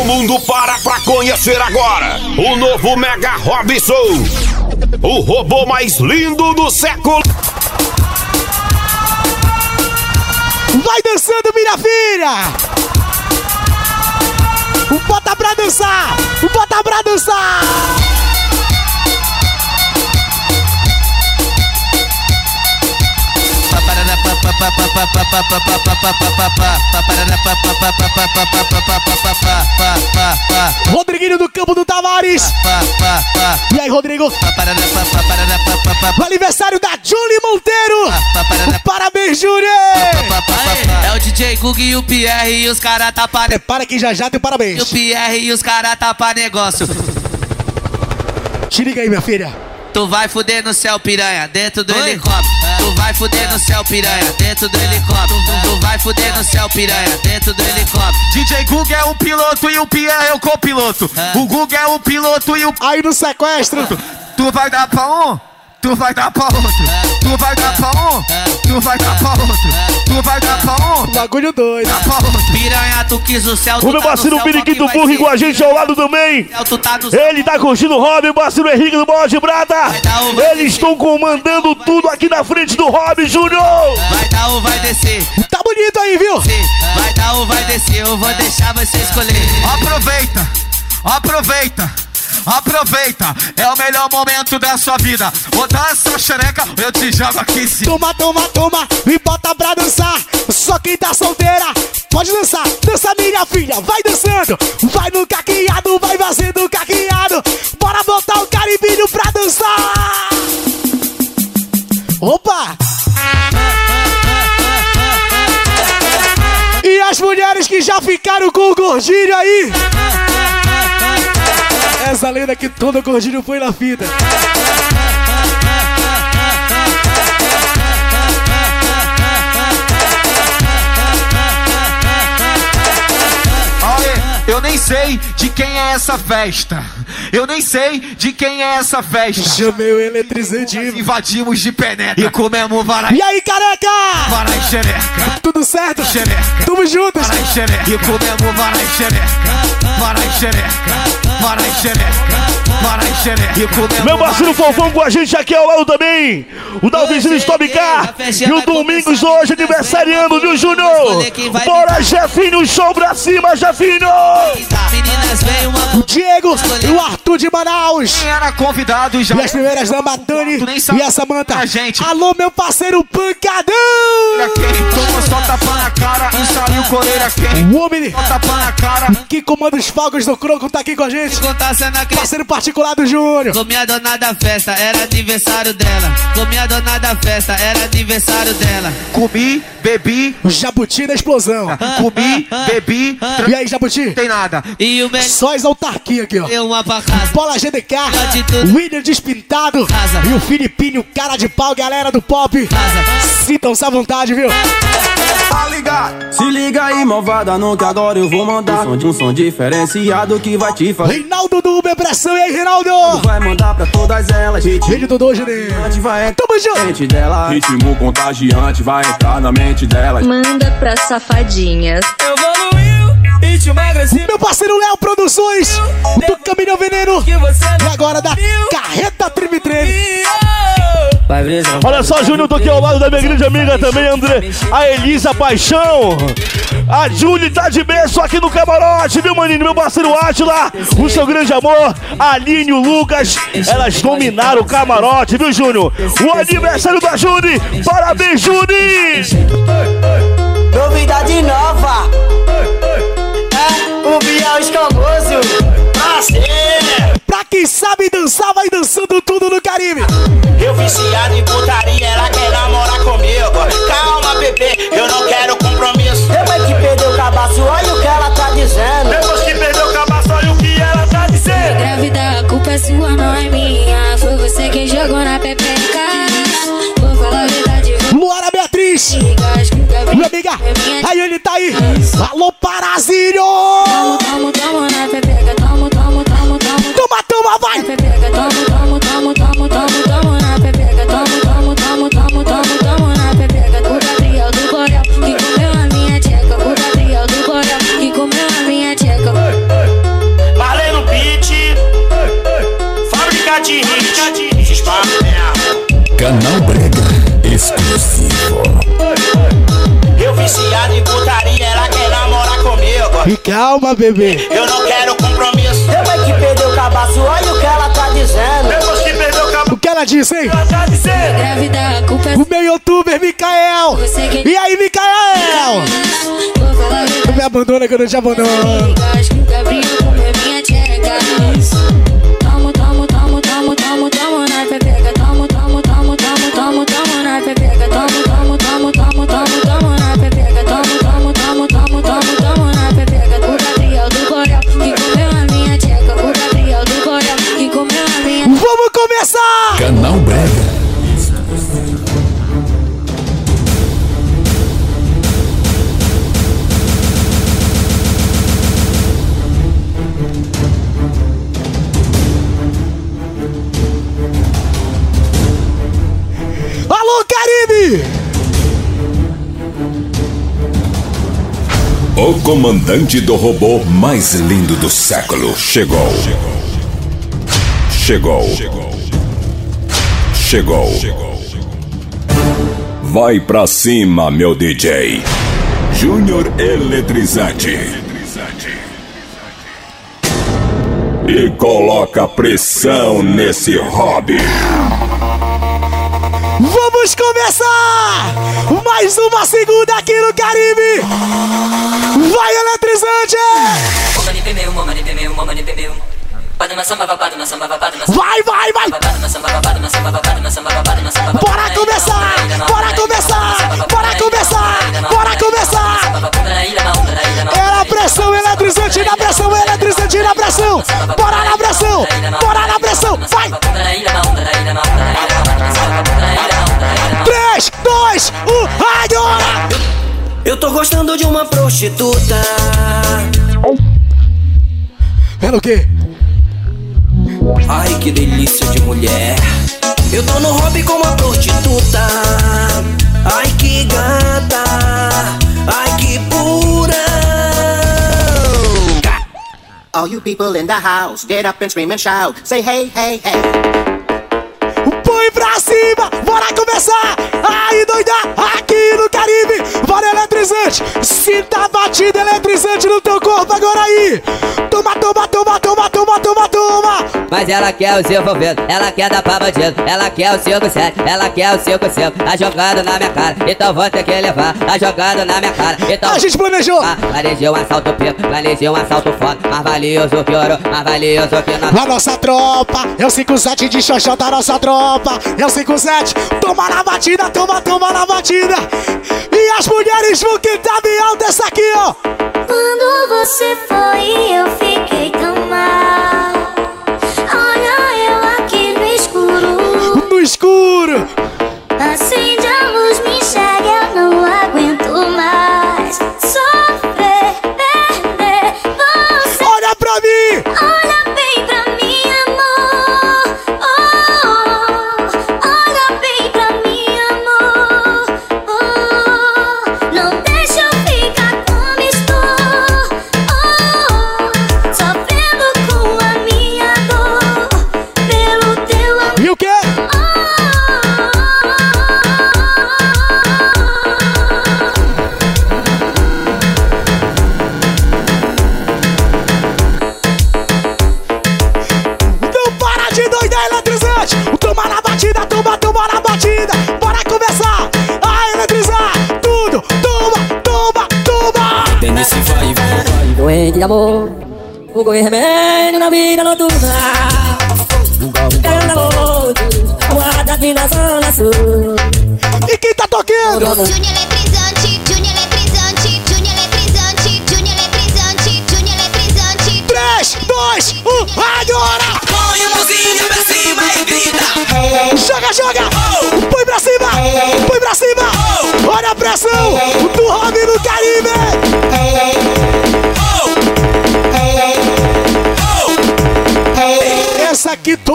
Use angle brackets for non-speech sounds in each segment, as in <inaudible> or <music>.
O mundo para pra conhecer agora o novo Mega Robson. O robô mais lindo do século. Vai dançando, minha filha! Bota pra dançar! Bota pra dançar! Rodriguinho do campo do Tavares. E aí, Rodrigo? O aniversário da Julie Monteiro. Parabéns, Julie! É o DJ Gug e o Pierre e os caras tá para. Para que já já tem parabéns. E o Pierre e os caras tá pra negócio. Te liga aí, minha filha. Tu vai fuder no céu, piranha, dentro do Oi? helicóptero. Vai fuder no céu, piranha, dentro do helicóptero. Tu vai fuder no céu, piranha, dentro do helicóptero. DJ Gug é o piloto e o Pierre é o copiloto. O Gug é o piloto e o. Aí no sequestro. Tu vai dar pra um? Tu vai dar pra outro. Tu vai dar pra um, tu vai dar pra outro. Tu vai dar pra um, bagulho doido. Dá pra outro. Piranha, tu quis o céu, tu O meu parceiro tá Periquito Burro com a gente ao lado também. Tá Ele tá curtindo o Robin, o parceiro Henrique do Bola de Prata. Eles estão comandando tudo aqui na frente do Robin Júnior. Vai dar ou vai descer. Tá bonito aí, viu? Vai dar ou vai descer, eu vou deixar você escolher. Aproveita, aproveita. Aproveita, é o melhor momento da sua vida. Vou dar essa xereca, eu te jogo aqui sim. Toma, toma, toma, me bota pra dançar. Só quem tá solteira pode dançar. Dança, minha filha, vai dançando. Vai no caqueado, vai fazendo caqueado. Bora botar o caribinho pra dançar. Opa! E as mulheres que já ficaram com o gordinho aí? Essa lenda que todo gordinho foi na fita. Eu nem sei de quem é essa festa. Eu nem sei de quem é essa festa. Chamei o eletrizante. Invadimos de penetra e comemos varai. E aí, careca? Varai xereca. Tudo certo? Xereca. Tamo juntos. Varai xereca. E comemos varai xereca. Varai xereca. Varai xereca. Meu parceiro Fofão com a gente aqui ao lado também. O Dalvizinho Stop Car. E o Domingos hoje aniversariando, viu, Júnior? Bora, Jefinho, show pra cima, Jefinho! O Diego e o Arthur de Manaus. Quem era convidado já. E as primeiras damas, Dani e a Samanta. A gente. Alô, meu parceiro Pancadão. Toma só tapa na cara saiu coreira quem? O homem. tapa na cara. Que comanda os fogos do Croco tá aqui com a gente. Parceiro particular do Júnior. Comi a dona da festa, era aniversário dela. Comi a dona da festa, era aniversário dela. Comi, bebi. Jabuti da explosão. <laughs> Comi, bebi. E aí, Jabuti? Tem nada. E o me... Só as autarquia aqui, ó. Deu uma pra casa. Bola GDK. William Despintado. Casa. E o Filipinho, cara de pau, galera do pop. Sintam-se à vontade, viu? Tá ligado? Se liga aí, malvada, não que agora eu vou mandar um som de um som diferenciado que vai te fazer. Reinaldo do Uber Pressão, e aí, Reinaldo? Vai mandar pra todas elas. Vídeo do Dojo vai Tamo junto. Dela. Ritmo contagiante vai entrar na mente delas. Manda pra safadinhas. Evoluiu, ritmo agressivo. Meu parceiro Léo Produções, do Caminhão Veneno. E agora da Carreta Trimitreme. Olha só, Júnior, tô aqui ao lado da minha grande amiga também, André. A Elisa Paixão. A Júlia tá de berço aqui no camarote, viu, maninho? Meu parceiro Atila, o seu grande amor, Aline e o Lucas. Elas dominaram o camarote, viu, Júnior? O aniversário da Júlia. Parabéns, Júlia! Novidade nova. É o Biel Escamoso. Prazer. Quem sabe dançar, vai dançando tudo no Caribe. Eu viciado em putaria, ela quer namorar comigo. Calma, bebê, eu não quero compromisso. Depois que perdeu o cabaço, olha o que ela tá dizendo. Depois que perdeu o cabaço, olha o que ela tá dizendo. Grávida, a culpa é sua, não é minha. Foi você quem jogou na pepeca. Vou falar a verdade. Luara Beatriz. Minha amiga, aí ele tá aí. Alô, Parazinho. Calma, bebê. Eu não quero compromisso. Depois que perdeu o cabaço, olha o que ela tá dizendo. Depois que perdeu o cabaço, O que ela disse, hein? ela tá dizendo. Grávida, a culpa é O meu youtuber, Mikael. que E aí, Mikael? Não me abandona que eu não te abandono. Acho que o Gabriel minha tcheca comandante do robô mais lindo do século chegou. Chegou. Chegou. Vai pra cima, meu DJ. Júnior Eletrizante. E coloca pressão nesse hobby. Vamos começar! Mais uma segunda aqui no Caribe! Vai, eletrizante! Vai, vai, vai! Bora começar! Bora começar! Bora começar! Bora começar! É na pressão eletrizante, na pressão eletrizante, na pressão! Bora na pressão! Bora na pressão! Vai! 3, 2, 1, agora! Eu tô gostando de uma prostituta. Pera o quê? Ai, que delícia de mulher. Eu tô no hobby com uma prostituta. Ai, que gata. Ai, que pura. All you people in the house, get up and scream and shout. Say hey, hey, hey. Põe pra cima! Bora começar! Aí, doida! Aqui no Caribe! Bora eletrizante! Sinta a batida eletrizante no teu corpo agora aí! Toma, toma, toma, toma, toma, toma, toma! Mas ela quer o seu envolvido, ela quer dar pra bandido, ela quer o 5-7, ela quer o 5-5, tá jogando na minha cara, então vou ter que levar, tá jogando na minha cara, então. A gente planejou! Ah, planejei um assalto pico, planejei um assalto foda, mais valioso que ouro, mais valioso que nós. A nossa tropa é o 57 de xoxó da nossa tropa. É o 57. Toma na batida, toma, toma na batida. E as mulheres vão cantar bem alto essa aqui, ó. Quando você foi, eu fiquei tão mal. Olha eu aqui no escuro. No escuro. De amor, o remédio na vida noturna. Guarda aqui na zona sul. E quem tá tocando? Júnior eletrizante, Júnior eletrizante, Júnior eletrizante, Júnior eletrizante, Júnior eletrizante. 3, 2, 1, agora! Põe a mãozinha pra cima e grita. Joga, joga! Põe pra cima! Põe pra cima! Olha a pressão do Robin no Caribe!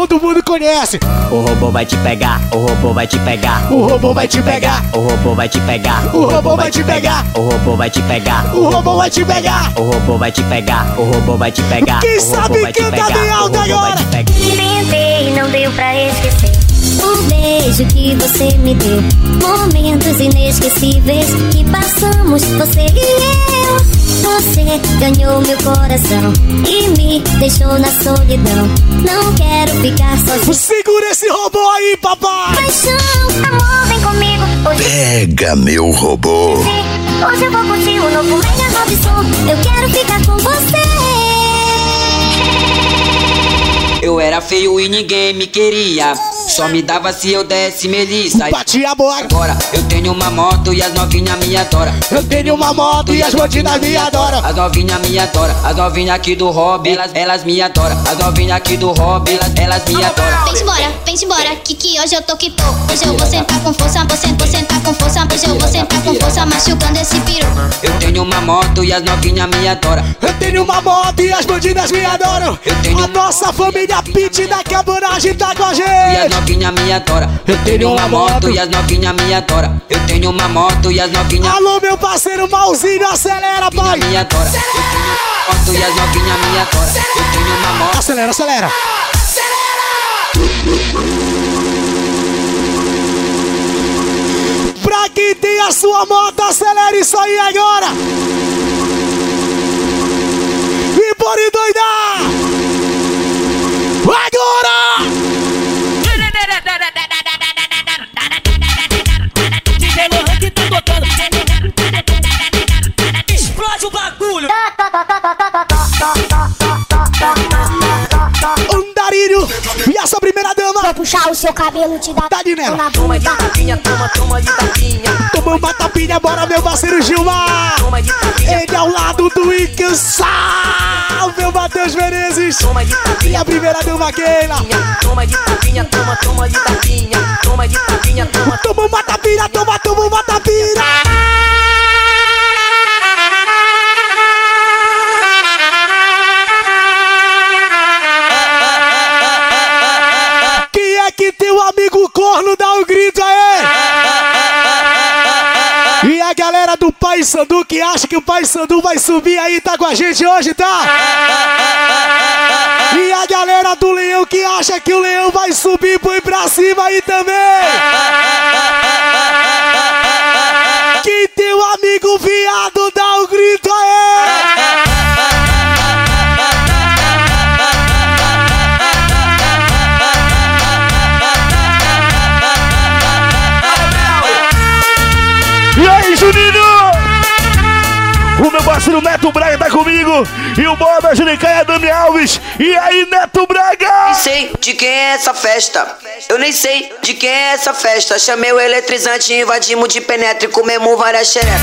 Todo mundo conhece! O robô vai te pegar, o robô vai te pegar. O robô vai te pegar! O robô vai te pegar. O robô vai te pegar! O robô vai te pegar. O robô vai te pegar! O robô vai te pegar. O robô vai te pegar. Quem O robô sabe vai te canta pegar. bem O alto robô vai agora? te pegar. Inventei não deu pra esquecer. O beijo que você me deu, momentos inesquecíveis que passamos, você e eu. Você ganhou meu coração e me deixou na solidão. Não quero ficar sozinho. Segura esse robô aí, papai! Paixão, amor, vem comigo. Hoje Pega meu robô. Hoje eu vou curtir o novo Mega Robson. Eu quero ficar com você. Eu era feio e ninguém me queria. Só me dava se eu desse melissa. Batia a boca. Agora eu tenho uma moto e as novinhas me adoram. Eu tenho uma moto e as bandidas me adoram. As novinhas me adoram. As novinhas aqui do hobby, elas, elas me adoram. As novinhas aqui do hobby, elas, elas me adoram. Vem embora, vem embora, que que hoje eu tô que tô. Hoje eu vou sentar com força, vou sentar, vou sentar com força. Hoje eu vou sentar com força, machucando esse piru. Eu tenho uma moto e as novinhas me adoram. Eu tenho uma moto e as bandidas me adoram. Eu tenho A nossa família Pit da cabanagem tá com a E as gente. Novinhas me adoram. Eu tenho uma moto e as novinhas me adoram. Eu tenho uma moto e as novinhas Alô, meu parceiro Malzinho, acelera, pai. me adoram. Eu tenho uma moto e as novinhas me adoram. Eu tenho uma moto. Acelera, acelera. Pra quem tem a sua moto, acelera isso aí agora. E por endoidar. Agora! DJ que tá tocando. Explode o bagulho. Andarilho e essa primeira dama. Vou puxar o seu cabelo, te dar Tá de nela. na bunda. Toma, toma de tapinha. Toma uma tapinha, bora meu parceiro Gilmar. Toma de tapinha. Ele ao lado do incansável Matheus Menezes. Toma de E tapinha. a primeira dama Keila. Toma de tapinha, toma, toma de tapinha. Toma de tapinha, toma. Toma uma tapinha, toma, toma uma tapinha. Pai Sandu que acha que o Pai Sandu vai subir aí, tá com a gente hoje, tá? E a galera do Leão que acha que o Leão vai subir, põe pra cima aí também! Neto Braga tá comigo. E o Bob, a Junicaia Dami Alves. E aí, Neto Braga? Nem sei de quem é essa festa. Eu nem sei de quem é essa festa. Chamei o eletrizante, invadimos de penetra e comemos várias xerecas.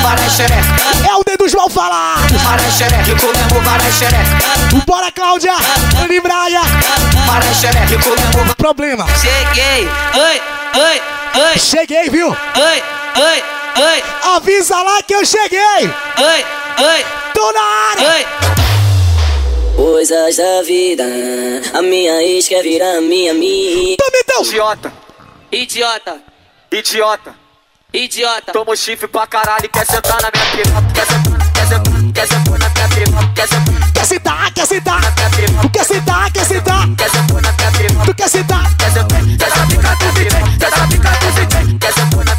Várias xerecas, É o dedo mal falado! várias xerecas e comemos várias xerecas. Bora, Cláudia! Dani Braia! Várias xerecas e comemos. Problema! Cheguei, oi, oi, oi, Cheguei, viu? oi, oi, oi, Avisa lá que eu cheguei! oi, oi, Tô na área! oi. Coisas da vida. A minha ex quer virar minha amiga. Tamo então! Idiota, Idiota, idiota. idiota. Toma o chifre pra caralho e quer sentar na minha piroca. Quer sentar, quer sentar, quer sentar na minha piroca. Quer sentar Quer sentar, quer sentar! minha piroca. Tu quer sentar, quer sentar! Quer sentar na minha piroca. Tu quer sentar! Quer sentar, quer sentar do DJ. Quer sentar do DJ. Quer sentar minha piroca. Quer sentar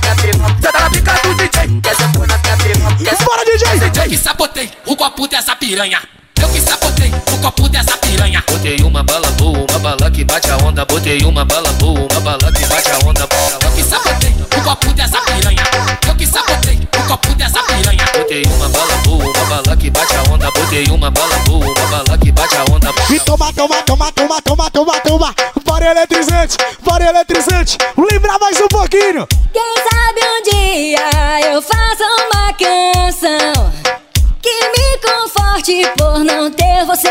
do DJ. Sentar Bora, DJ! Eu que sabotei o copo dessa piranha. Eu que sabotei o copo dessa piranha. Botei uma bala boa, uma bala que bate a onda. Botei uma bala boa, uma bala que bate a onda. Eu que sabotei o copo dessa piranha. Eu que sabotei copo dessa piranha. Botei uma bala boa, uma bala que bate a onda. Botei uma bala boa, uma bala que bate a onda. E toma, toma, toma, toma, toma, toma, toma! Bora eletrizante! Bora eletrizante! Lembra mais um pouquinho! Quem sabe um dia eu faço uma canção que me conforte por não ter você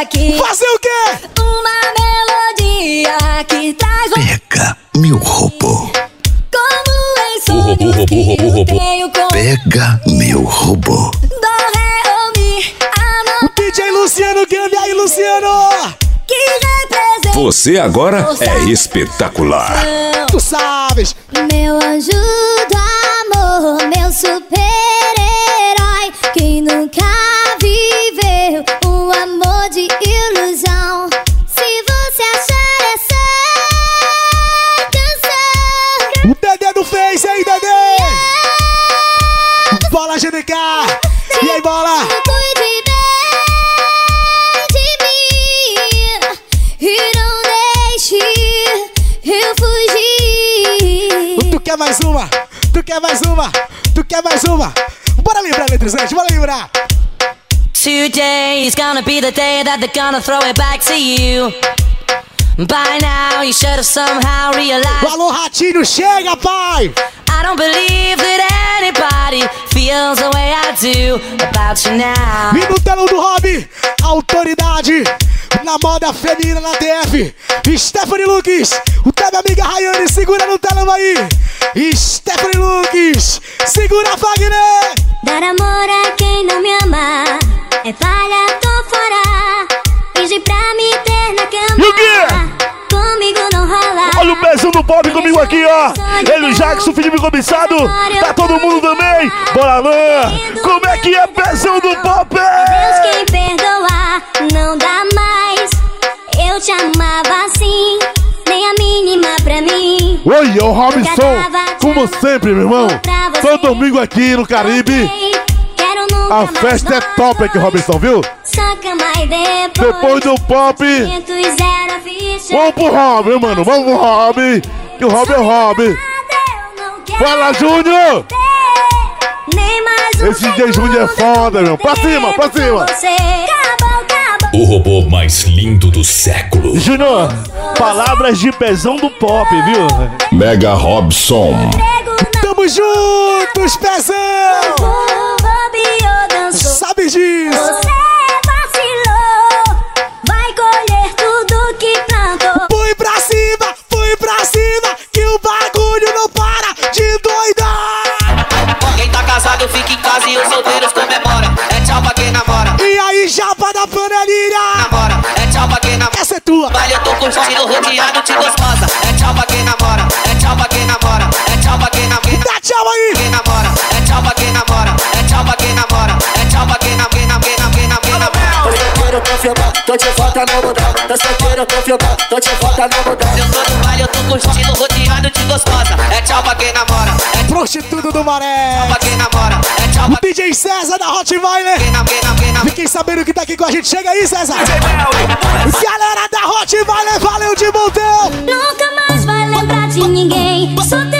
aqui. Fazer o quê? Uma melodia que traz um Pega meu robô. Sonhos que eu tenho com Pega meu robô. DJ Luciano Gami aí, Luciano! Você agora é espetacular. Tu sabes! Meu anjo do amor, meu super-herói Que nunca GDK! E aí, bola? Tu quer mais uma? Tu quer mais uma? Tu quer mais uma? Bora lembrar, letrizante, bora lembrar! Today is gonna be the day that they're gonna throw it back to you. By now, you should have somehow realized. Alô, Ratinho, chega, pai! I don't believe that anybody feels the way I do about you now. E no telão do Hobby, autoridade na moda feminina na TF. Stephanie Lucas, o teu minha amiga Rayane, segura no telão aí. Stephanie Lucas, segura Fagner. Dar amor a quem não me ama é falha, tô fora. Finge pra me ter na cama. E o quê? Comigo não rola. Olha o pezinho do pop comigo aqui, ó. Ele, o Jackson, Felipe Cobiçado. Tá todo mundo também. Bora lá. Como é que é pezinho do pop? Deus quem perdoa, não dá mais. Eu te amava assim, nem a mínima pra mim. Oi, é o Robinson. Como sempre, meu irmão. Todo domingo aqui no Caribe. A festa é top aqui, Robinson, viu? E depois. Depois do pop. Vamos pro Robin, mano. Vamos pro Robin. Que o Robin é o Robin. Fala, Júnior. Nem mais um Esse DJ Júnior é foda, meu. Pra cima, pra cima. Você acabou, acabou. O robô mais lindo do século. Júnior, palavras de pezão do pop, viu? Mega Robson. Tamo juntos, pezão! Sabe disso? E os solteiros comemora. É tchau pra quem namora. E aí, japa da panelinha? Namora, é tchau pra quem namora. Essa é tua. Vale, eu tô curtindo, rodeado de gostosa. É tchau pra quem namora. É tchau pra quem namora. É tchau pra quem namora. Dá tchau aí! Confirmado, tô de volta no mudão. Tô solteiro, confirmado, tô de volta no mudão. Eu tô no baile, eu tô curtindo, rodeado de gostosa. É tchau pra quem namora. É Prostituto do Maré! tchau pra quem namora. É tchau O DJ César da Rottweiler! quem namora. Fiquem sabendo que tá aqui com a gente. Chega aí, César! Galera da Rottweiler, valeu de montão! Nunca mais vai lembrar de ninguém. Teu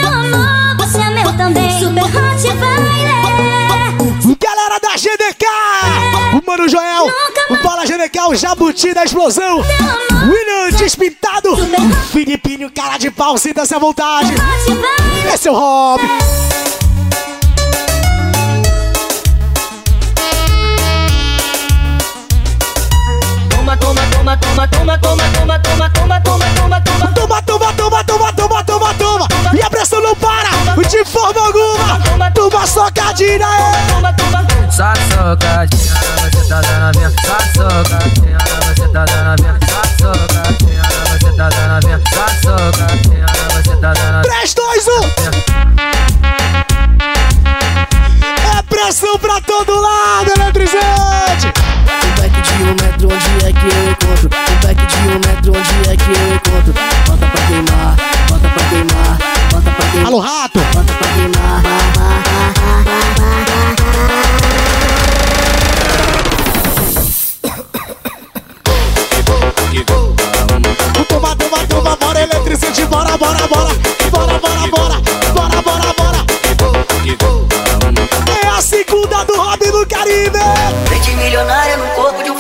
Mano Joel, o GDK, o Jabuti da Explosão, William Despintado, Filipinho, cara de pau, sinta-se à vontade. Esse é o Rob. Toma, toma, toma, toma, toma, toma, toma, toma, toma, toma, toma, toma. Toma, toma, toma, toma, toma, toma, toma. E a pressão não para, de forma alguma. Toma socadinha, é. Só socadinha, você tá dando a minha. Só socadinha, você tá dando a minha. Só socadinha, você tá dando a minha. Só socadinha, você tá dando a minha. 3, 2, 1. É pressão pra todo lado, eletrizante. Metro, onde é que eu encontro? Um back de um metro, onde é que eu encontro? Bota pra queimar, bota pra queimar, bota pra queimar. Alô, rato. Bota pra queimar. Toma, toma, toma, bora, eletrizante, bora, bora, bora. Bora, bora, bora. Bora, bora, bora. É a segunda do Rob no Caribe. Mente milionária no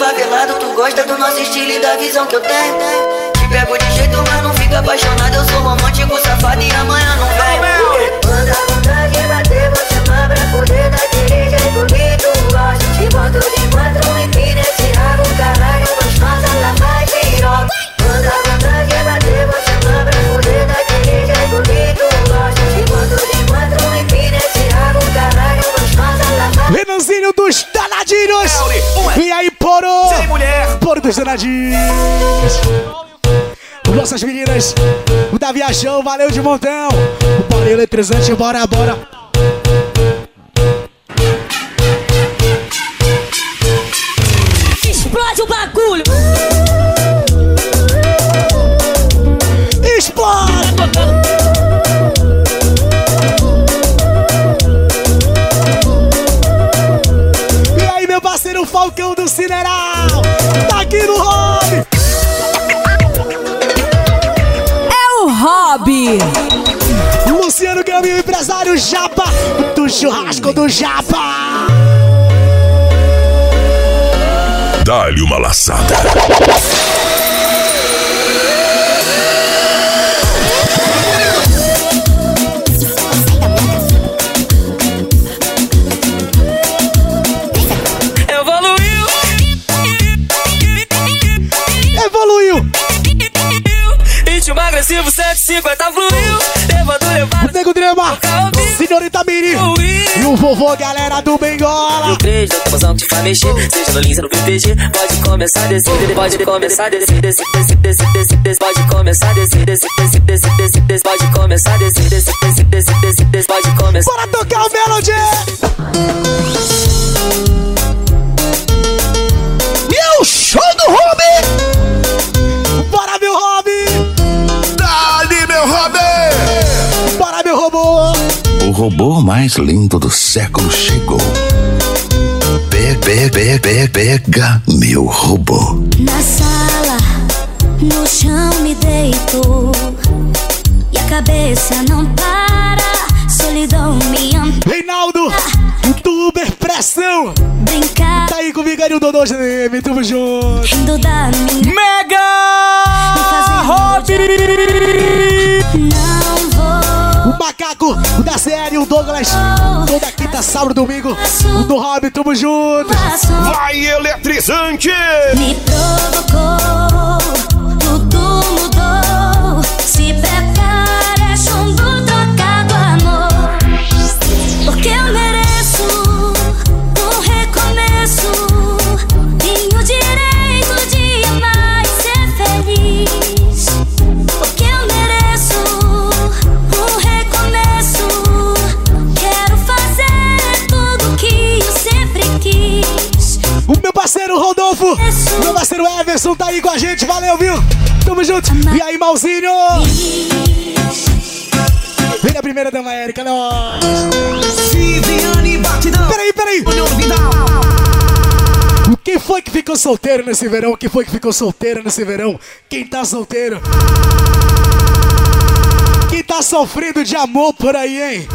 favelado Tu gosta do nosso estilo e da visão que eu tenho. Te pego de jeito, mas não fica apaixonado. Eu sou romântico, safado e amanhã não vem. Manda vontade bater, você pra poder daquele jeito que tu gosta Te boto de quatro, empina esse rabo Caralho, gostosa, lá vai piroca Manda vontade bater, você pra poder daquele jeito que tu gosta Te boto de quatro, empina esse rabo Caralho, gostosa, lá vai Renanzinho dos danadinhos. E aí, sem Serei mulher. Por desenadinhas. Nossas meninas, o da Viajão, valeu de montão. O Bora eletrizante, bora, bora. Explode o bagulho. Explode. E aí, meu parceiro Falcão aqui no Hobby. É o Hobby. Luciano e o empresário Japa do churrasco do Japa. Dá-lhe uma laçada. Drama, Senhorita Miri e o vovô galera do Bengola. No 3, da confusão que faz mexer. Seja no Lins ou no PPG. Pode começar a descer, pode começar a descer, descer, descer, descer, descer, descer. Pode começar a descer, descer, descer, descer, descer, descer. Pode começar a descer, descer, descer, descer, descer, descer. Pode começar. Bora tocar o Melody! Robô mais lindo do século chegou. Pe- pe- pe- pe- Pega meu robô. Na sala, no chão me deito E a cabeça não para, solidão me ampara Reinaldo, do Uber Pressão! Brincar, Tá aí comigo aí o Dodô GM, tamo junto! rindo da minha Mega Robin! Macaco, o da série, o Douglas, toda quinta, sábado, domingo, o do Robin, tamo junto! Vai eletrizante! Me provocou, Everson tá aí com a gente, valeu, viu? Tamo junto! E aí, Malzinho? Vem a primeira dama, Érica, nós! Viviane Batidão. Peraí, peraí! Quem foi que ficou solteiro nesse verão? Quem foi que ficou solteiro nesse verão? Quem tá solteiro? Quem tá sofrendo de amor por aí, hein?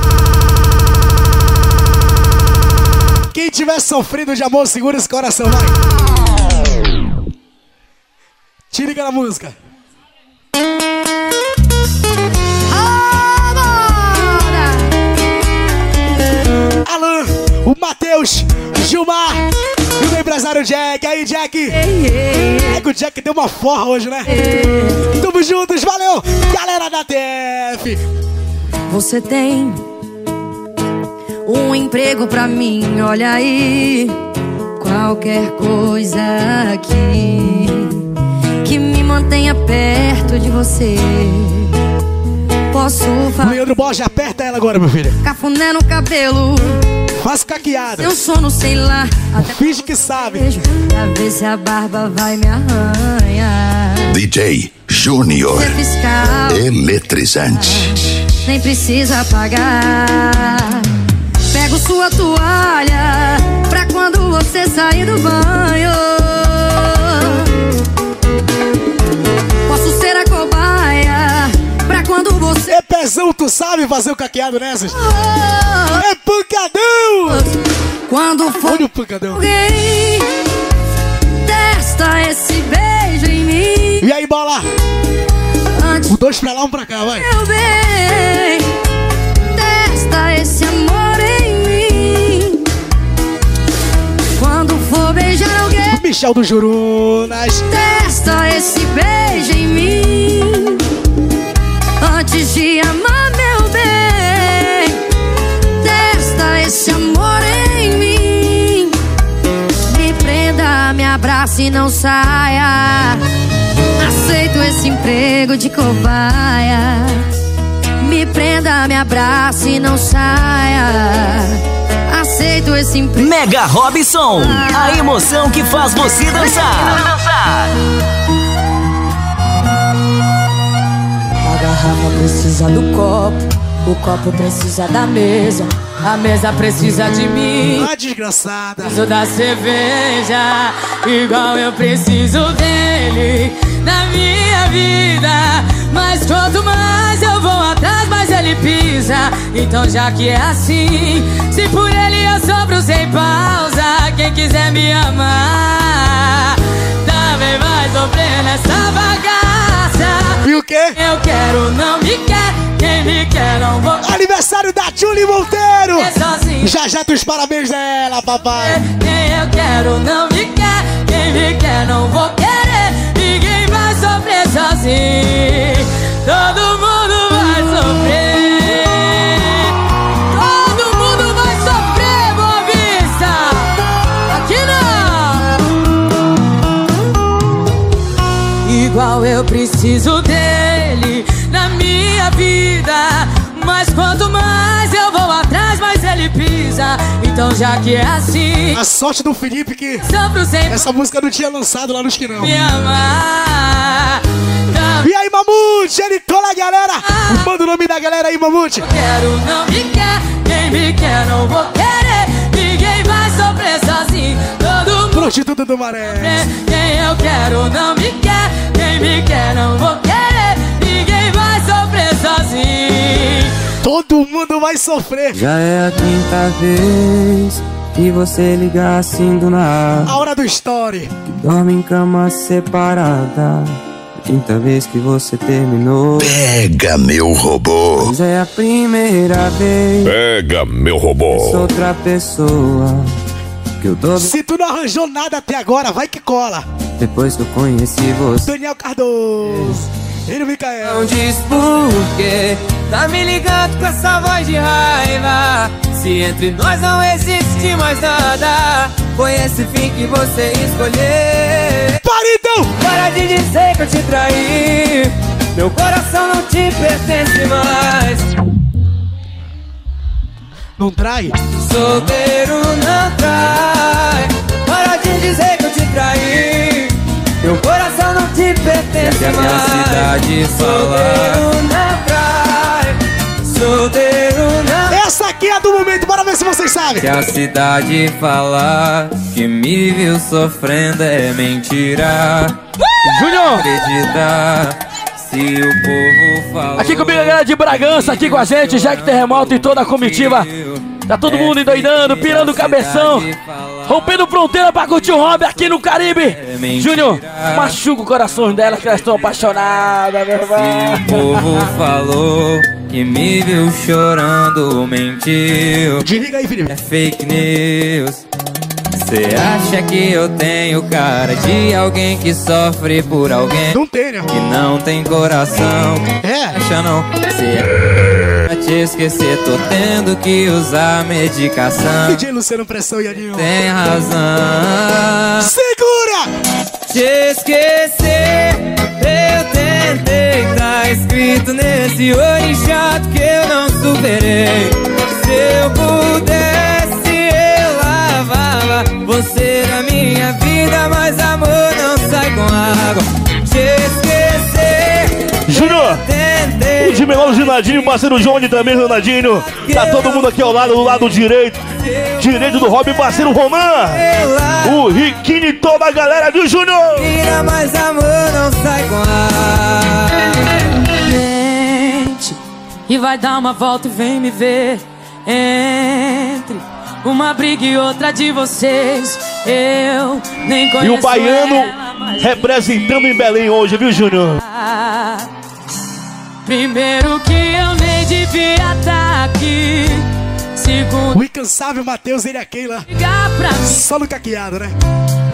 Quem tiver sofrendo de amor, segura esse coração, vai! Te liga na música. Alan, o Matheus, Gilmar e o meu empresário Jack. Aí, Jack. É que o Jack deu uma forra hoje, né? Tamo juntos, valeu! Galera da TF. Você tem um emprego pra mim, olha aí. Qualquer coisa aqui que me mantenha perto de você. Posso fazer Leandro Borges, aperta ela agora, meu filho. cafuné no cabelo. Faz caqueada. Eu sono, sei lá. Até Finge que sabe. pra ver se a barba vai me arranhar. DJ Júnior. Fiscal. Eletrizante. nem precisa pagar. Pego sua toalha pra quando você sair do banho. É pezão, tu sabe fazer o caqueado nessas? É pancadão! Quando for Olha o pancadão. alguém, testa esse beijo em mim. E aí, bola? O dois pra lá, um pra cá, vai. Meu bem, testa esse amor em mim. Quando for beijar alguém, Michel do Jurunas. testa esse beijo em mim. Antes de amar, meu bem, testa esse amor em mim. Me prenda, me abrace e não saia. Aceito esse emprego de cobaia. Me prenda, me abrace e não saia. Aceito esse emprego. Mega Robson, a emoção que faz você dançar. A garrafa precisa do copo, o copo precisa da mesa, a mesa precisa de mim. Ah, desgraçada. Preciso da cerveja, igual eu preciso dele. na minha vida. Mas quanto mais eu vou atrás, mais ele pisa. Então já que é assim, se por ele eu sofro sem pausa, quem quiser me amar, também vai sofrer nessa bagaça. E o quê? Eu quero, não me quer, quem me quer não vou. Aniversário da Julie Monteiro! É. Já já os parabéns dela, papai! Quem eu quero não me quer, quem me quer não vou querer. Ninguém vai sofrer sozinho, todo mundo vai sofrer. Todo mundo vai sofrer, Boa Vista. Aqui não. Igual eu preciso Então já que é assim, A sorte do Felipe que essa música não tinha lançado lá no Esquinão. me amar. E aí, Mamute, ele cola a galera! Manda o nome da galera aí, Mamute! Quero, não me quer, quem me quer não vou querer. Ninguém vai sofrer sozinho, todo mundo Prostituta do Maré! Quem eu quero não me quer, quem me quer não vou querer. Vai sofrer! Já é a quinta vez que você liga assim do nada. A hora do story! Dorme em cama separada. Quinta vez que você terminou. Pega meu robô. Mas é a primeira vez. Pega meu robô. Sou outra pessoa. Que eu tô Se tu não arranjou nada até agora, vai que cola! depois que eu conheci você. Daniel Cardoso! Ele, Micael! Não diz por quê. Tá me ligando com essa voz de raiva. Se entre nós não existe mais nada. Foi esse fim que você escolheu. Paridão! Para de dizer que eu te traí. Meu coração não te pertence mais. Não trai? Solteiro não trai. Para de dizer que eu te traí. Pertence a minha cidade. Solteiro não Essa aqui é a do momento, bora ver se vocês sabem! Se a cidade falar que me viu sofrendo é mentira. Júnior! Acreditar se o povo falar. Aqui comigo a galera de Bragança, aqui com a gente, Jack Terremoto e toda a comitiva. Tá todo mundo endoidando, pirando o cabeção, rompendo fronteira pra curtir o hobby aqui no Caribe. Júnior, machuca o coração dela que elas estão apaixonadas, meu irmão. O povo falou que me viu chorando, mentiu. Desliga aí, Felipe. É fake news. Cê acha que eu tenho cara de alguém que sofre por alguém? Não tem, né? Que não tem coração. É? Acha não? Cê <laughs> pra te esquecer, tô tendo que usar medicação. DJ Luciano Pressão e Aninho. Tem razão. Segura! Te esquecer, eu tentei. Tá escrito nesse olho chato que eu não superei. Se eu pudesse, água. Te esquecer. Júnior, o de melhor Ronaldinho, parceiro Johnny também, Ronaldinho. Tá todo mundo aqui ao lado, do lado direito. Direito do Robin, parceiro Roman. O Riquinho e toda a galera, viu, Júnior? Vira, mas amor não sai com água. Gente, e vai dar uma volta e vem me ver. Entre uma briga e outra de vocês, eu nem E conheço o Baiano ela, representando em Belém hoje, viu, Júnior? Primeiro que eu nem devia estar aqui. Segundo, O incansável Matheus, ele é quem lá? ligar pra mim. Só no caqueado, né?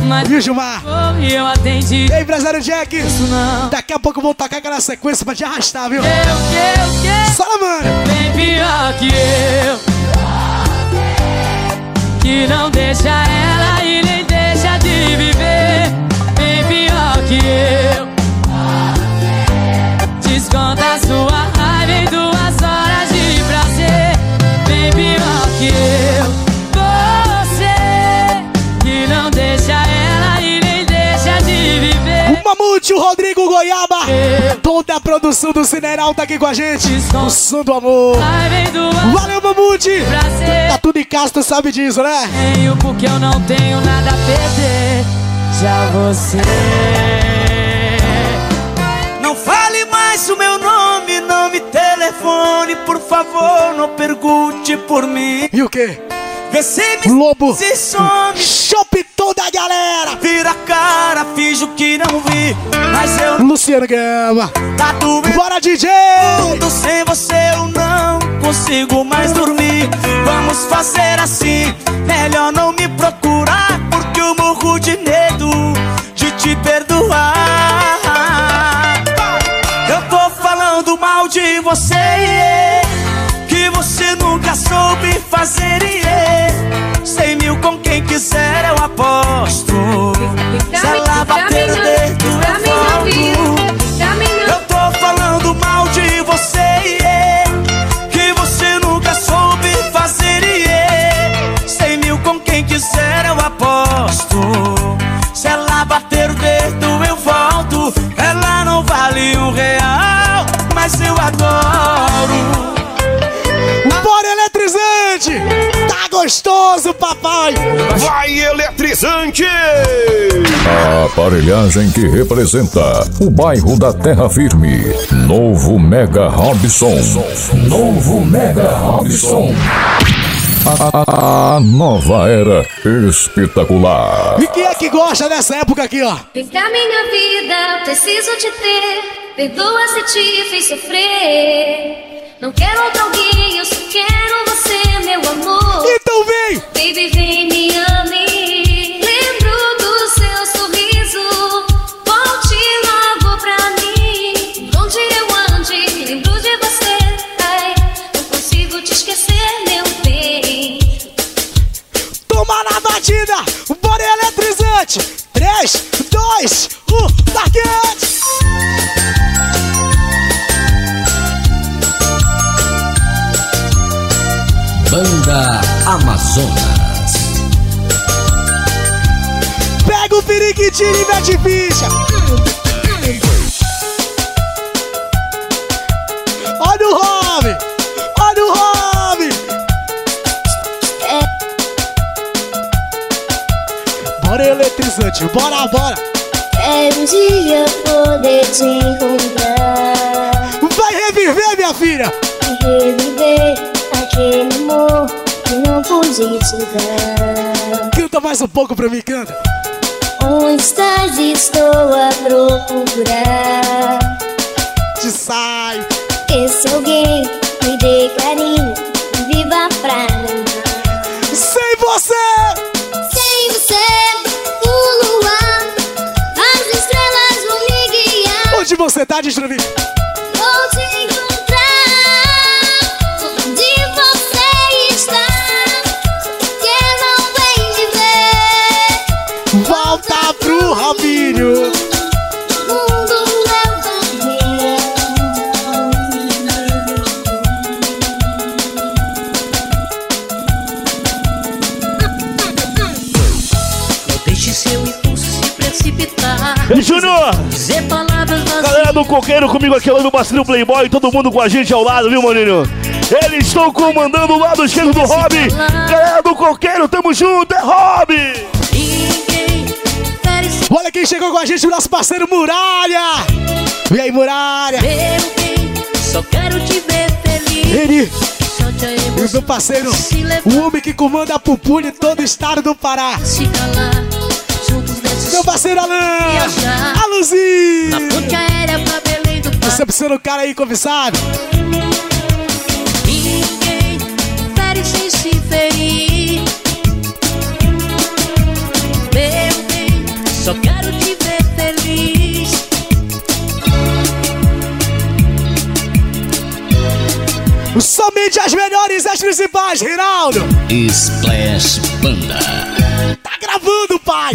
Mas Viu, Gilmar? e eu atendi. E aí, empresário Jack? não. Daqui a pouco eu vou tocar aquela sequência pra te arrastar, viu? Eu, eu, que Só na mano! bem pior que eu. Que não deixa ela e nem deixa de viver. Bem pior que eu. Desconta sua raiva em duas horas de prazer. Bem pior que eu. Você que não deixa ela e nem deixa de viver. Mamute, o Rodrigo Goiaba, toda a produção do Cineral tá aqui com a gente. O som do amor. Valeu, Mamute! prazer. Tá tudo em casa, tu sabe disso, né? tenho porque eu não tenho nada a perder. Já você Esqueça o meu nome, não me telefone, por favor, não pergunte por mim. E o quê? Vê se me Lobo. se some. Chope toda a galera. Vira a cara, finjo que não vi. Mas eu Luciano Gama. tá doendo. Bora, DJ. Tudo sem você eu não consigo mais dormir. Vamos fazer assim, melhor não me procurar, porque eu morro de medo de te perdoar. Eu tô falando mal de você, você nunca soube fazer, yeah. Cem mil com quem quiser eu aposto. Se ela bater eu eletrizante! A aparelhagem que representa o bairro da Terra Firme. Novo Mega Robson. Novo Mega Robson. A, a- a nova era espetacular. E quem é que gosta dessa época aqui, ó? Vem cá, minha vida, preciso te ter. Perdoa se te fiz sofrer. Não quero outro alguém, eu só quero você, meu amor. Então vem! Baby, vem, me ame. 3, 2, 1, marquete. Banda Amazonas. Pega o periquitinho e mete ficha. Olha o Robin. Olha o Robin. Bora, eletrizante. Bora, bora. Quero um dia poder te encontrar. Vai reviver, minha filha. E reviver aquele amor que não pude te dar. Canta mais um pouco pra mim, canta. Onde estás? Estou a procurar. Te sai. Esse alguém me dê carinho viva pra mim. Sem você! Você tá? Vou Coqueiro comigo aqui lá no Bacinho Playboy, todo mundo com a gente ao lado, viu, maninho? Eles estão comandando o lado esquerdo do Hobby. Galera do Coqueiro, tamo junto, é Hobby! Olha quem chegou com a gente, o nosso parceiro Muralha. E aí, Muralha? Meu bem, só quero te ver feliz. Ele, e o meu parceiro, o homem que comanda a pupule em todo o estado do Pará. se calar. Meu parceiro Alan! Viajar. Na Aluzinho! ponte aérea pra Belém do Pará. Você precisa do cara aí, comissário? Ninguém fere sem se ferir. Meu bem, só quero te ver feliz. Somente as melhores, as principais, Rinaldo! Splash Banda. Tá gravando, pai!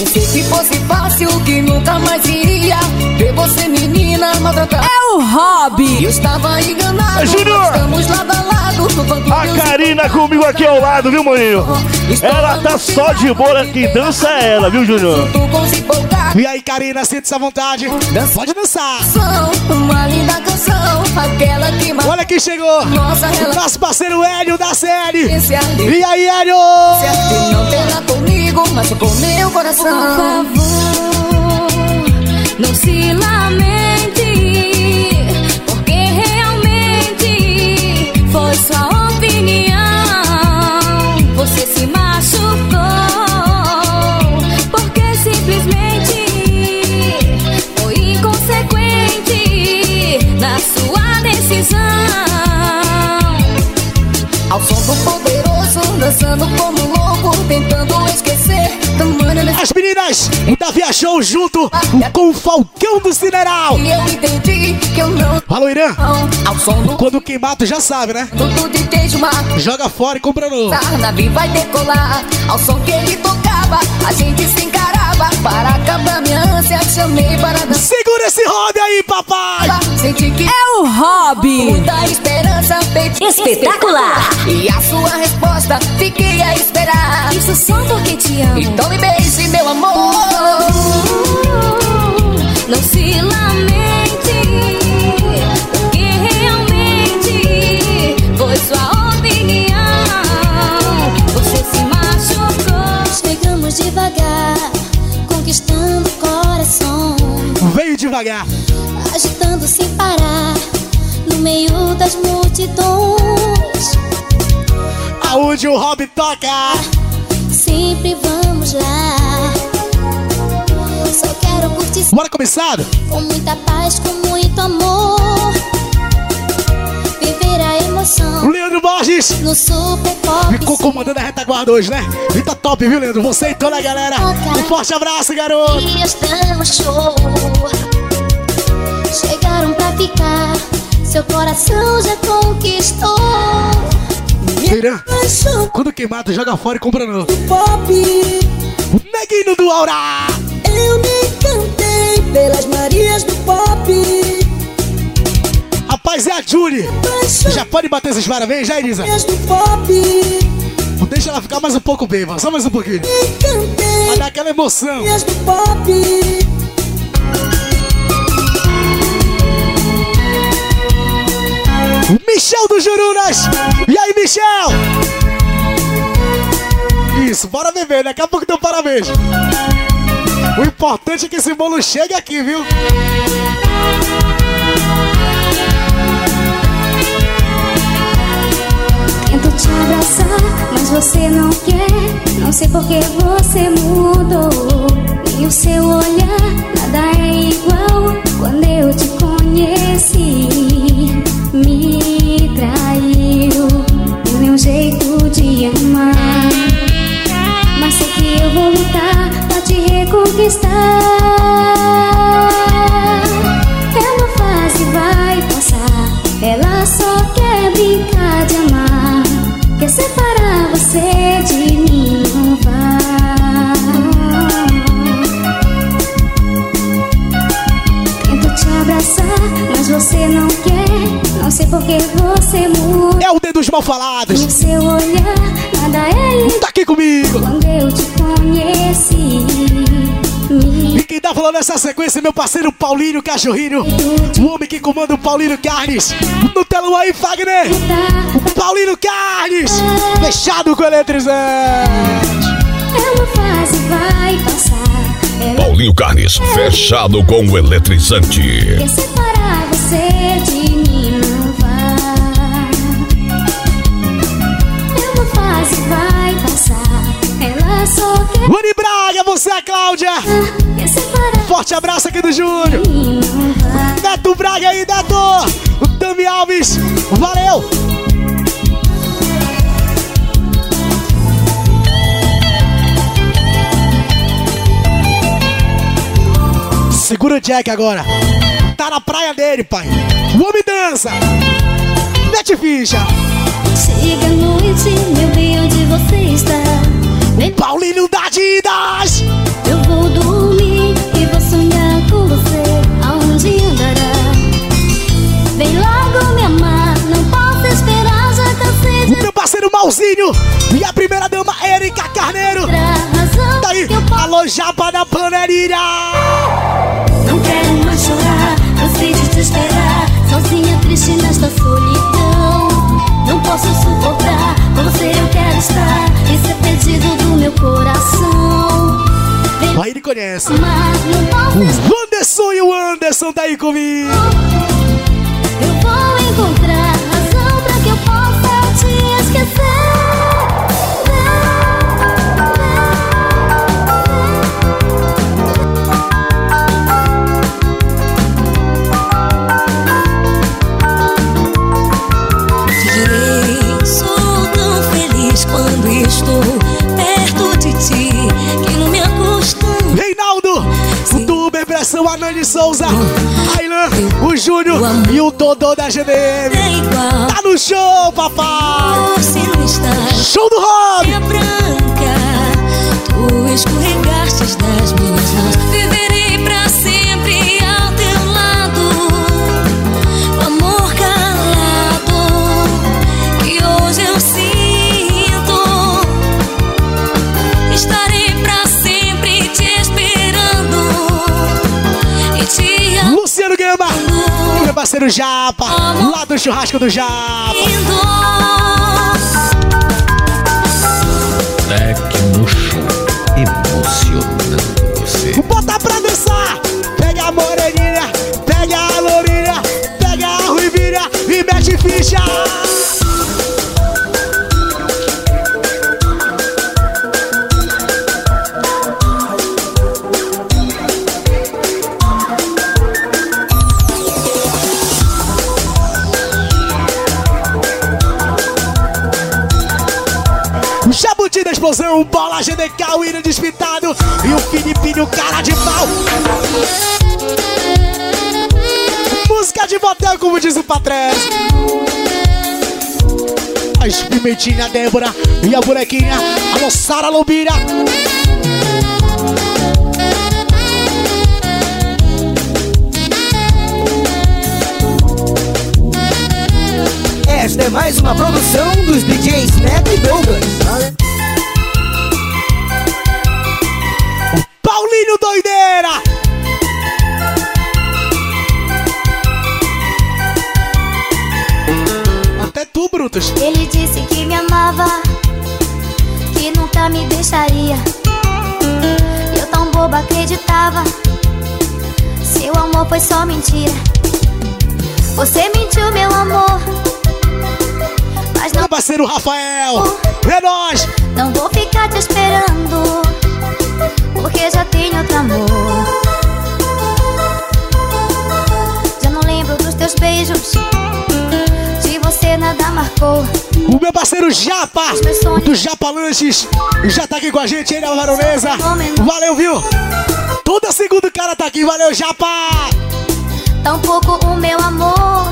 Pensei que fosse fácil, que nunca mais iria você, menina, maltratar. É o hobby. Eu estava enganado. É, Júnior! Estamos lado a lado A Karina comigo aqui ao lado, viu, maninho? Ela tá só de boa, quem dança é ela, viu, Júnior? E aí, Karina, sinta-se à vontade. Pode dançar. Uma linda canção, aquela que mais. Olha quem chegou. Nossa. Nosso parceiro Hélio da série. Ali. E aí, Hélio? Certo, não comigo, mas com meu coração. Por favor, meninas da Via Show junto com o Falcão do Cineral. E eu entendi que eu não. Alô, Irã. Ao som do. Quando queimar, tu já sabe, né? Joga fora e compra novo. A nave vai decolar. Ao som que ele tocava, a gente se encarava. Para acabar minha ânsia, te chamei para dançar. Segura esse hobby aí, papai. Senti que É o hobby. muita esperança feita Espetacular. E a sua resposta, fiquei a esperar. Isso só porque te amo. Então me beije, meu amor. Não se lamente, porque realmente foi sua opinião. Você se machucou. Chegamos devagar, conquistando o coração, Veio devagar. agitando sem parar, no meio das multidões. Aonde o hobby toca. Sempre vamos lá. Só quero curtir Bora começar? com muita paz, com muito amor. Viver a emoção Leandro Borges. no super pop. Ficou comandando a retaguarda hoje, né? E tá top, viu, Leandro? Você e toda a galera. Um forte abraço, garoto. Dias tão show. Chegaram pra ficar. Seu coração já conquistou. Irã, quando queimar, tu joga fora e compra novo. Pop, Neguinho do Aura. eu me cantei pelas Marias do pop. Rapaz, é a Julie. Já pode bater esses parabéns, já, Elisa? Marias do pop, Deixa ela ficar mais um pouco bêbada, só mais um pouquinho. Pra dar aquela emoção. Michel do Jurunas. E aí, Michel? Isso, bora beber, daqui a pouco tem um parabéns. O importante é que esse bolo chegue aqui, viu? Tento te abraçar, mas você não quer. Não sei por que você mudou. E o seu olhar, nada é igual. Quando eu te conheci, me traiu. O meu jeito de amar. Mas sei que eu vou lutar pra te reconquistar. Mal falados. O seu olhar, nada é. Tá aqui comigo. Quando eu te conheci, E quem tá falando essa sequência é meu parceiro Paulinho Cachorrinho. O homem que comanda o Paulinho Carnes. No telão aí, Fagner. Paulinho Carnes. Fechado com eletrizante. é uma fase, vai passar. Ela Paulinho Carnes, fechado com o eletrizante. Rony Braga, você é a Cláudia. Forte abraço aqui do Júnior. Neto Braga aí, Neto. O Tami Alves. Valeu. Segura o Jack agora. Tá na praia dele, pai. O homem dança. Mete ficha. Chega a noite, meu bem, onde você está? Paulinho da Adidas. eu vou dormir e vou sonhar com você. Aonde andará? Vem logo me amar, não posso esperar, já cansei de Meu parceiro Malzinho. E a primeira dama, Erika Carneiro. razão. Daí, alô, Japa da Panerilha. Aí ele conhece. O Anderson e o Anderson tá aí comigo. Eu vou encontrar razão pra que eu possa te esquecer. Souza, Ailan, o Júnior e o Dodô da GDM. Tá no show, papai! Show do Rob! Parceiro Japa, lá do churrasco do Japa. Diz o Patrese. A pimentinha Débora e a bonequinha, a moçada Lombira. Esta é mais uma produção dos DJs Neto e Douglas. Só mentira. Você mentiu, meu amor. Mas não. Meu parceiro Rafael, é nóis! Não vou ficar te esperando, porque já tenho outro amor. Já não lembro dos teus beijos, de você nada marcou. O meu parceiro Japa, do Japa Lanches, já tá aqui com a gente, ele é o Varonesa. Valeu, viu? Toda segunda o cara tá aqui, valeu, Japa! Tampouco o meu amor,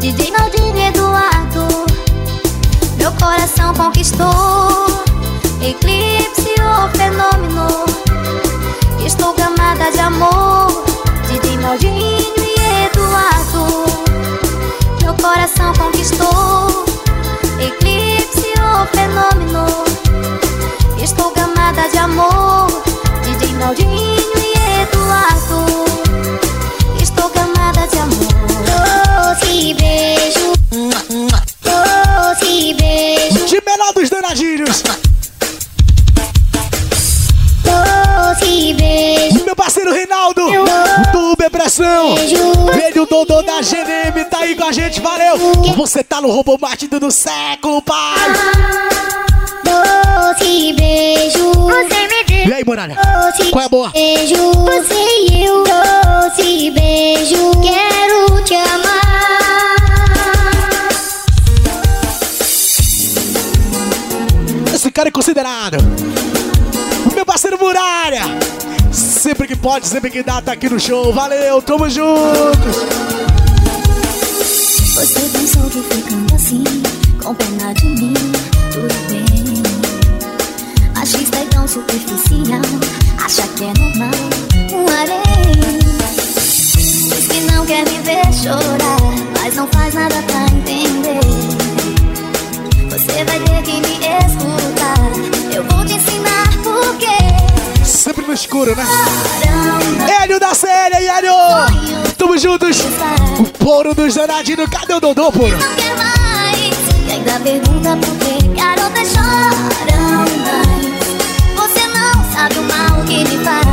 DJ Maldinho Eduardo. Meu coração conquistou. Eclipse ou fenômeno. Estou gamada de amor. DJ Maldinho e Eduardo. Meu coração conquistou. Eclipse ou fenômeno. Estou gamada de amor. DJ Maldinho e Eduardo. Doce beijo. Doce beijo. De menor dos danadinhos. Doce beijo. Meu parceiro Reinaldo, do Bepressão. Ele, o Dodô da GNM, tá aí com a gente, valeu. Você tá no robô batido do século, pai. Doce beijo. Você me diz. E aí, Muralha? Doce Qual é a boa? Beijo. Você e eu. Doce beijo. Quero te amar. Esse cara é considerado. O meu parceiro Muralha. Sempre que pode, sempre que dá, tá aqui no show. Valeu, tamo juntos. Você pensou que ficando assim, com pena de mim, tudo bem. Machista e tão superficial, acha que é normal, um harém. Diz que não quer me ver chorar, mas não faz nada pra entender. Você vai ter que me escutar, eu vou te ensinar por quê. Sempre no escuro, né? Hélio da série, Hélio! Tamo juntos! O poro dos danadinhos, cadê o Dodô, poro? E ainda pergunta por que garotas choram mais. Você não sabe o mal que me faz.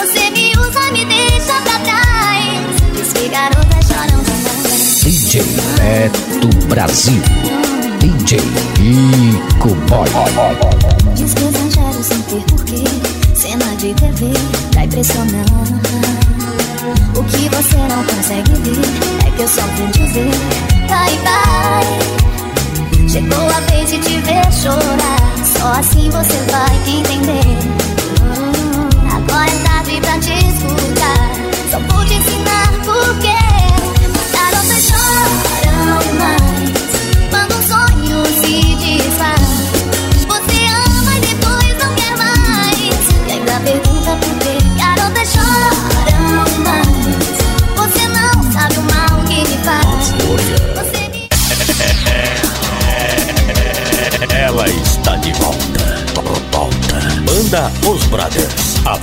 Você me usa, me deixa pra trás. Diz que garotas choram demais. DJ Neto Brasil. DJ Rico Boy. Diz que exagero sem ter porquê, cena de TV, dá impressionando. O que você não consegue ver é que eu só vim dizer bye bye. Chegou a vez de te ver chorar, só assim você vai entender. Hum, agora é tarde pra te escutar, só vou te ensinar porquê.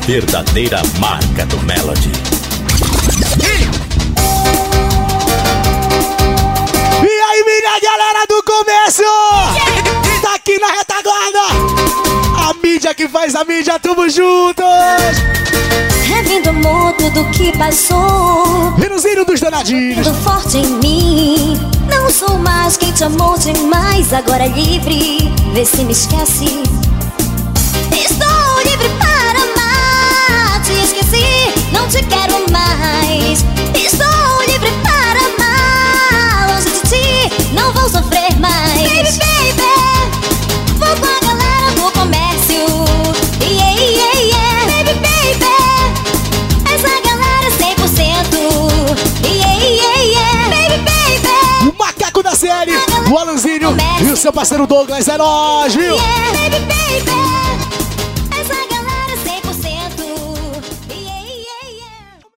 Verdadeira marca do Melody. E aí, minha galera do comércio! Tá aqui na retaguarda! A mídia que faz a mídia, tamo juntos! Revindo muito do que passou. Menuzinho dos danadinhos. Tudo forte em mim. Não sou mais quem te amou demais. Agora é livre, vê se me esquece. Não te quero mais. Estou livre para amar. Longe de ti, não vou sofrer mais. Baby, baby, vou com a galera do comércio. Yeah, yeah, yeah. Baby, baby, essa galera é 100%. Yeah, yeah, yeah. Baby, baby. O macaco da série, o Alanzinho e o seu parceiro Douglas, é nóis, viu? Yeah, baby, baby.